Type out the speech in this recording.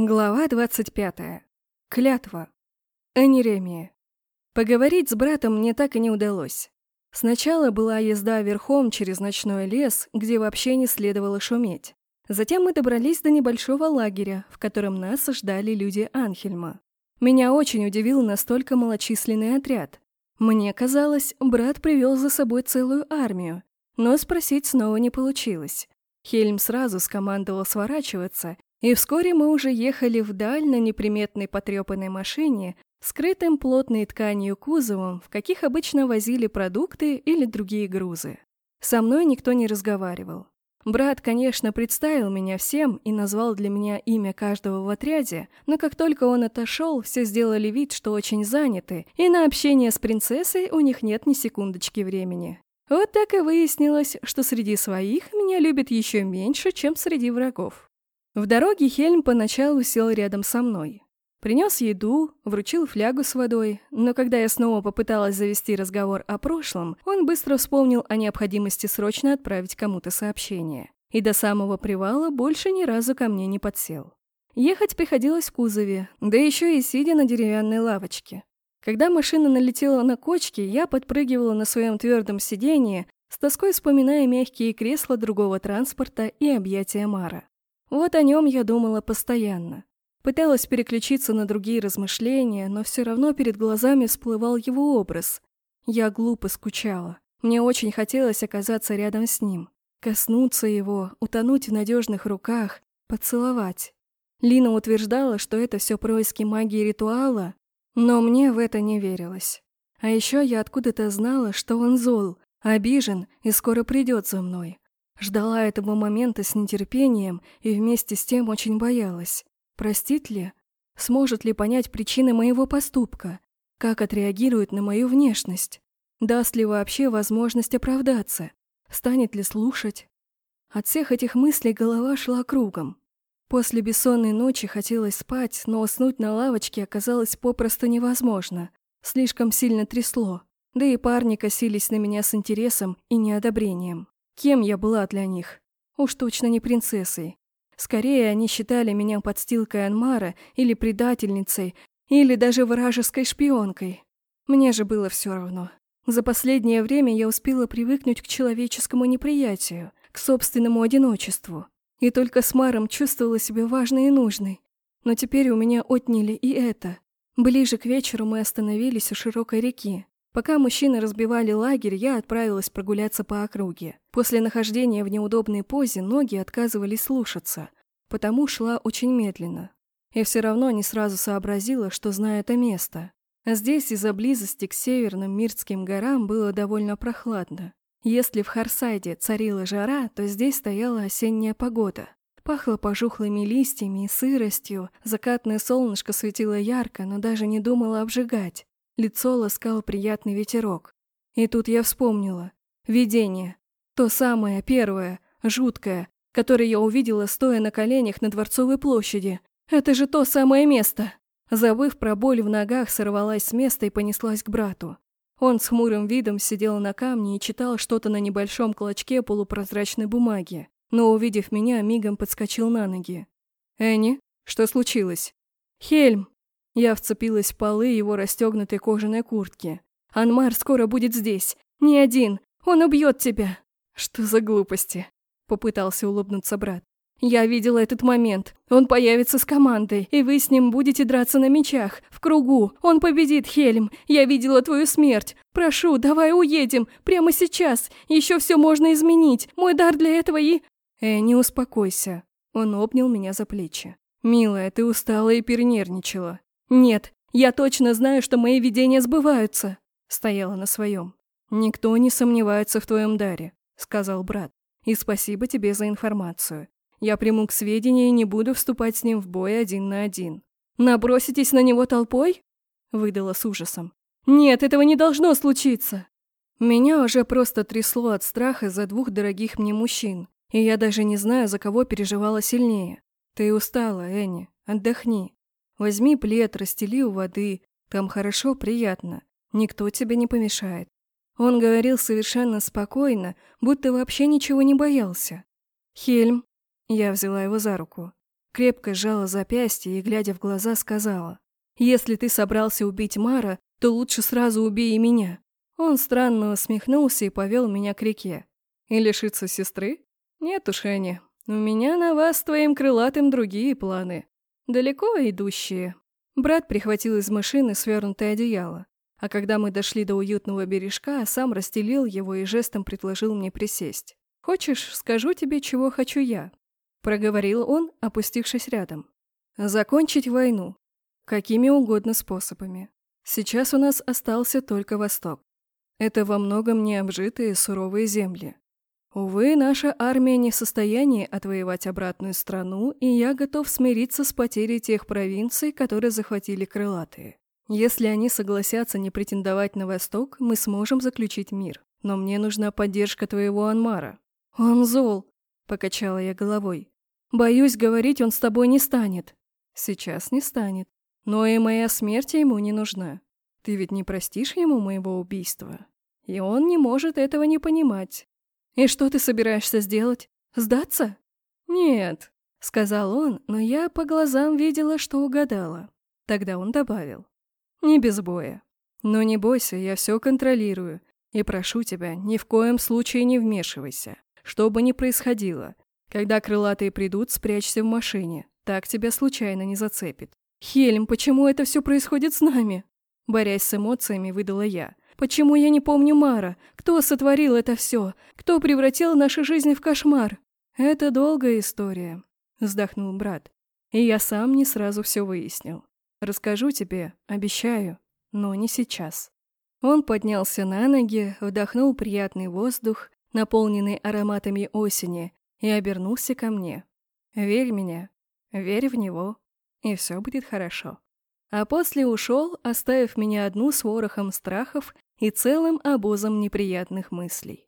Глава 25. Клятва. Энеремия. Поговорить с братом мне так и не удалось. Сначала была езда верхом через ночной лес, где вообще не следовало шуметь. Затем мы добрались до небольшого лагеря, в котором нас ждали люди Анхельма. Меня очень удивил настолько малочисленный отряд. Мне казалось, брат привел за собой целую армию, но спросить снова не получилось. Хельм сразу скомандовал сворачиваться, и вскоре мы уже ехали вдаль на неприметной потрепанной машине, скрытым плотной тканью кузовом, в каких обычно возили продукты или другие грузы. Со мной никто не разговаривал. Брат, конечно, представил меня всем и назвал для меня имя каждого в отряде, но как только он отошел, все сделали вид, что очень заняты, и на общение с принцессой у них нет ни секундочки времени. Вот так и выяснилось, что среди своих меня любят еще меньше, чем среди врагов. В дороге Хельм поначалу сел рядом со мной. Принес еду, вручил флягу с водой, но когда я снова попыталась завести разговор о прошлом, он быстро вспомнил о необходимости срочно отправить кому-то сообщение. И до самого привала больше ни разу ко мне не подсел. Ехать приходилось в кузове, да еще и сидя на деревянной лавочке. Когда машина налетела на кочки, я подпрыгивала на своем твердом сиденье, с тоской вспоминая мягкие кресла другого транспорта и объятия Мара. Вот о нем я думала постоянно. Пыталась переключиться на другие размышления, но все равно перед глазами всплывал его образ. Я глупо скучала. Мне очень хотелось оказаться рядом с ним. Коснуться его, утонуть в надежных руках, поцеловать. Лина утверждала, что это все происки магии ритуала, но мне в это не верилось. А еще я откуда-то знала, что он зол, обижен и скоро придет за мной. Ждала этого момента с нетерпением и вместе с тем очень боялась. Простит ли? Сможет ли понять причины моего поступка? Как отреагирует на мою внешность? Даст ли вообще возможность оправдаться? Станет ли слушать? От всех этих мыслей голова шла кругом. После бессонной ночи хотелось спать, но уснуть на лавочке оказалось попросту невозможно. Слишком сильно трясло. Да и парни косились на меня с интересом и неодобрением. Кем я была для них? Уж точно не принцессой. Скорее, они считали меня подстилкой Анмара или предательницей, или даже вражеской шпионкой. Мне же было все равно. За последнее время я успела привыкнуть к человеческому неприятию, к собственному одиночеству. И только с Маром чувствовала себя важной и нужной. Но теперь у меня отняли и это. Ближе к вечеру мы остановились у широкой реки. Пока мужчины разбивали лагерь, я отправилась прогуляться по округе. После нахождения в неудобной позе ноги отказывались слушаться, потому шла очень медленно. Я все равно не сразу сообразила, что знаю это место. Здесь из-за близости к северным Миртским горам было довольно прохладно. Если в Харсайде царила жара, то здесь стояла осенняя погода. Пахло пожухлыми листьями и сыростью, закатное солнышко светило ярко, но даже не думало обжигать. Лицо ласкал приятный ветерок. И тут я вспомнила. Видение. То самое, первое, жуткое, которое я увидела, стоя на коленях на Дворцовой площади. Это же то самое место. Забыв про боль в ногах, сорвалась с места и понеслась к брату. Он с хмурым видом сидел на камне и читал что-то на небольшом клочке полупрозрачной бумаги, но, увидев меня, мигом подскочил на ноги. «Энни, что случилось?» «Хельм!» Я вцепилась в полы его расстегнутой кожаной куртки. «Анмар скоро будет здесь. Не один. Он убьет тебя!» «Что за глупости?» Попытался улыбнуться брат. «Я видела этот момент. Он появится с командой, и вы с ним будете драться на мечах, в кругу. Он победит, Хельм. Я видела твою смерть. Прошу, давай уедем. Прямо сейчас. Еще все можно изменить. Мой дар для этого и...» «Э, не успокойся». Он обнял меня за плечи. «Милая, ты устала и перенервничала. «Нет, я точно знаю, что мои видения сбываются», — стояла на своем. «Никто не сомневается в твоем даре», — сказал брат. «И спасибо тебе за информацию. Я приму к сведению и не буду вступать с ним в бой один на один». «Наброситесь на него толпой?» — выдала с ужасом. «Нет, этого не должно случиться!» Меня уже просто трясло от страха за двух дорогих мне мужчин, и я даже не знаю, за кого переживала сильнее. Ты устала, Энни, отдохни. Возьми плед, расстели у воды. Там хорошо, приятно. Никто тебе не помешает. Он говорил совершенно спокойно, будто вообще ничего не боялся. «Хельм», — я взяла его за руку, крепко сжала запястье и, глядя в глаза, сказала, «Если ты собрался убить Мара, то лучше сразу убей и меня». Он странно усмехнулся и повел меня к реке. «И лишиться сестры? Нет уж, Энни, у меня на вас с твоим крылатым другие планы. Далеко идущие». Брат прихватил из машины свернутое одеяло, а когда мы дошли до уютного бережка, сам расстелил его и жестом предложил мне присесть. «Хочешь, скажу тебе, чего хочу я?» Проговорил он, опустившись рядом. «Закончить войну. Какими угодно способами. Сейчас у нас остался только Восток. Это во многом необжитые суровые земли. Увы, наша армия не в состоянии отвоевать обратную страну, и я готов смириться с потерей тех провинций, которые захватили крылатые. Если они согласятся не претендовать на Восток, мы сможем заключить мир. Но мне нужна поддержка твоего Анмара. Он зол, покачала я головой. Боюсь, говорить он с тобой не станет. Сейчас не станет. Но и моя смерть ему не нужна. Ты ведь не простишь ему моего убийства? И он не может этого не понимать. И что ты собираешься сделать? Сдаться? Нет, сказал он, но я по глазам видела, что угадала. Тогда он добавил. Не без боя. Но не бойся, я все контролирую. И прошу тебя, ни в коем случае не вмешивайся. Что бы ни происходило. Когда крылатые придут, спрячься в машине. Так тебя случайно не зацепит. Хельм, почему это все происходит с нами? Борясь с эмоциями, выдала я. Почему я не помню Мара? Кто сотворил это все? Кто превратил нашу жизнь в кошмар? Это долгая история, вздохнул брат. И я сам не сразу все выяснил. Расскажу тебе, обещаю, но не сейчас. Он поднялся на ноги, вдохнул приятный воздух, наполненный ароматами осени, и обернулся ко мне. Верь мне, верь в него, и все будет хорошо. А после ушел, оставив меня одну с ворохом страхов и целым обозом неприятных мыслей.